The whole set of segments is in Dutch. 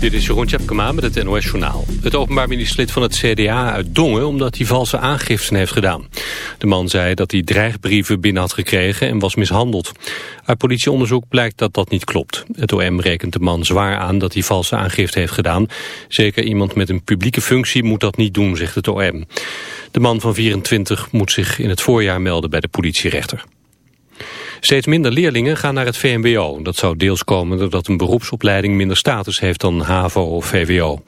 Dit is Jeroen Tjepkema met het NOS Journaal. Het openbaar ministerlid van het CDA uit Dongen omdat hij valse aangiften heeft gedaan. De man zei dat hij dreigbrieven binnen had gekregen en was mishandeld. Uit politieonderzoek blijkt dat dat niet klopt. Het OM rekent de man zwaar aan dat hij valse aangifte heeft gedaan. Zeker iemand met een publieke functie moet dat niet doen, zegt het OM. De man van 24 moet zich in het voorjaar melden bij de politierechter. Steeds minder leerlingen gaan naar het VMBO. Dat zou deels komen doordat een beroepsopleiding minder status heeft dan HAVO of VWO.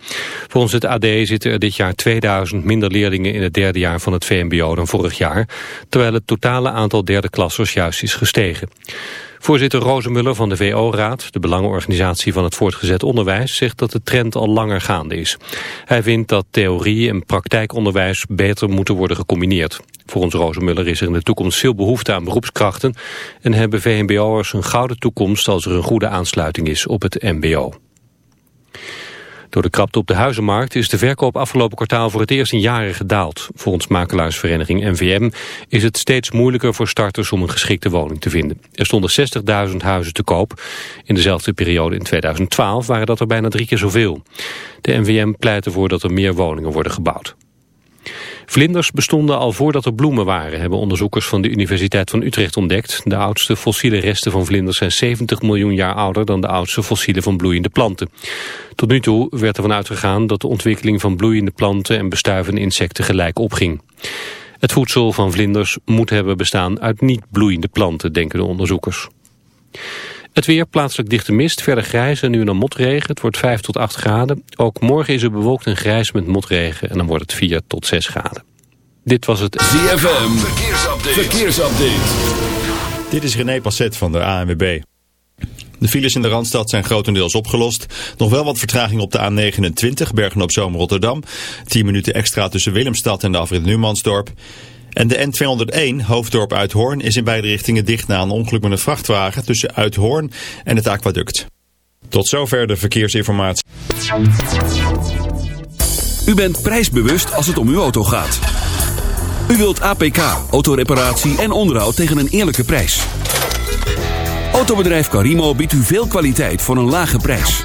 Volgens het AD zitten er dit jaar 2000 minder leerlingen in het derde jaar van het VMBO dan vorig jaar, terwijl het totale aantal derde klassers juist is gestegen. Voorzitter Rozemuller van de VO-raad, de belangenorganisatie van het voortgezet onderwijs, zegt dat de trend al langer gaande is. Hij vindt dat theorie en praktijkonderwijs beter moeten worden gecombineerd. Volgens Rozemuller is er in de toekomst veel behoefte aan beroepskrachten en hebben VMBO'ers een gouden toekomst als er een goede aansluiting is op het mbo. Door de krapte op de huizenmarkt is de verkoop afgelopen kwartaal voor het eerst in jaren gedaald. Volgens makelaarsvereniging NVM is het steeds moeilijker voor starters om een geschikte woning te vinden. Er stonden 60.000 huizen te koop. In dezelfde periode in 2012 waren dat er bijna drie keer zoveel. De NVM pleit ervoor dat er meer woningen worden gebouwd. Vlinders bestonden al voordat er bloemen waren, hebben onderzoekers van de Universiteit van Utrecht ontdekt. De oudste fossiele resten van vlinders zijn 70 miljoen jaar ouder dan de oudste fossielen van bloeiende planten. Tot nu toe werd ervan uitgegaan dat de ontwikkeling van bloeiende planten en bestuivende insecten gelijk opging. Het voedsel van vlinders moet hebben bestaan uit niet bloeiende planten, denken de onderzoekers. Het weer, plaatselijk dichte mist, verder grijs en nu dan motregen. Het wordt 5 tot 8 graden. Ook morgen is het bewolkt en grijs met motregen en dan wordt het 4 tot 6 graden. Dit was het ZFM Verkeersupdate. Verkeersupdate. Dit is René Passet van de ANWB. De files in de Randstad zijn grotendeels opgelost. Nog wel wat vertraging op de A29, Bergen op Zoom Rotterdam. 10 minuten extra tussen Willemstad en de afrit Numansdorp. En de N201, hoofddorp Uithoorn, is in beide richtingen dicht na een ongeluk met een vrachtwagen tussen Uithoorn en het aquaduct. Tot zover de verkeersinformatie. U bent prijsbewust als het om uw auto gaat. U wilt APK, autoreparatie en onderhoud tegen een eerlijke prijs. Autobedrijf Carimo biedt u veel kwaliteit voor een lage prijs.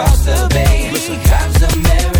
across the bay. Sometimes America.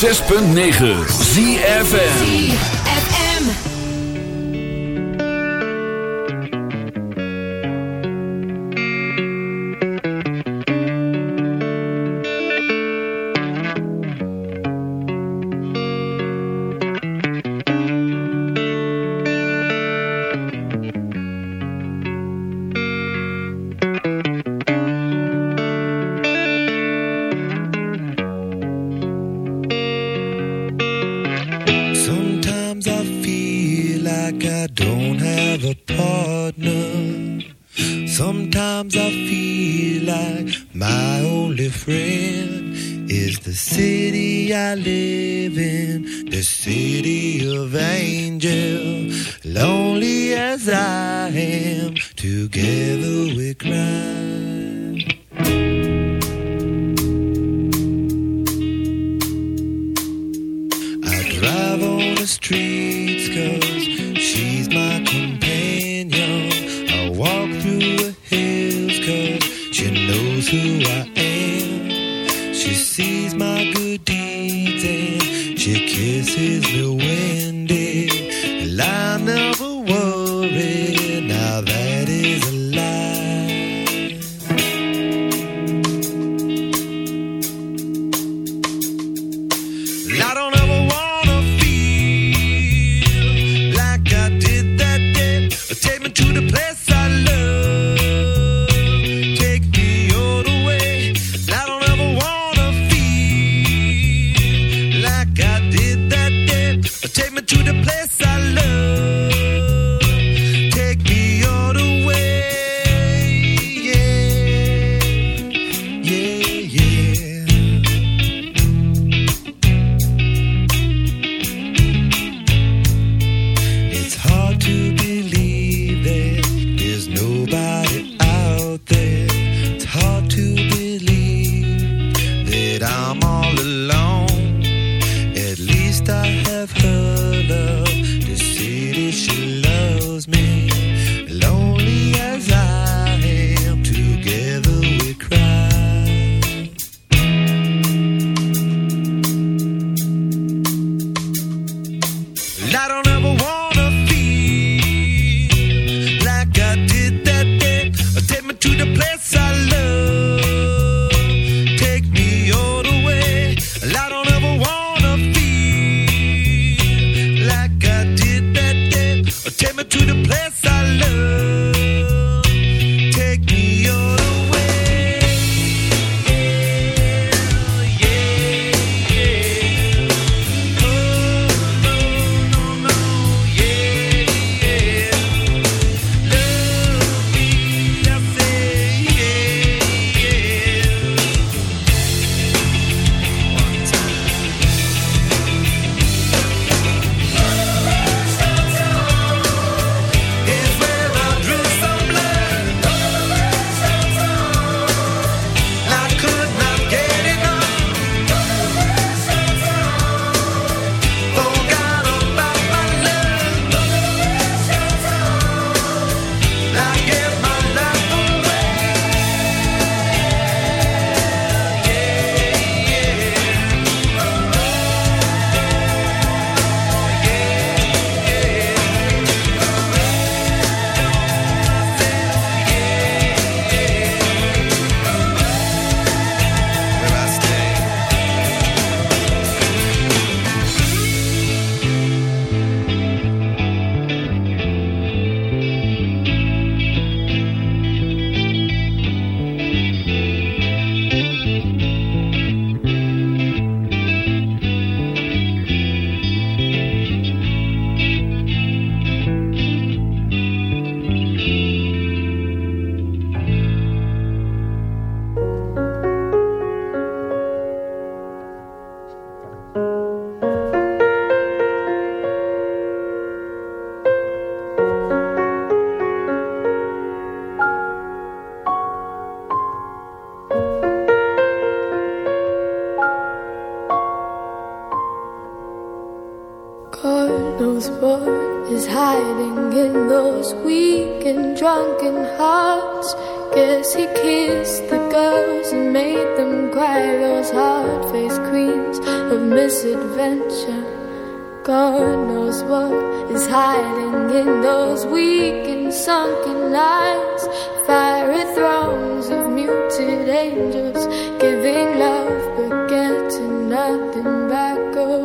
106.9 ZFN my good deeds and she kisses me when faced queens of misadventure. God knows what is hiding in those weak and sunken lines. Fiery thrones of muted angels giving love but getting nothing back. Oh,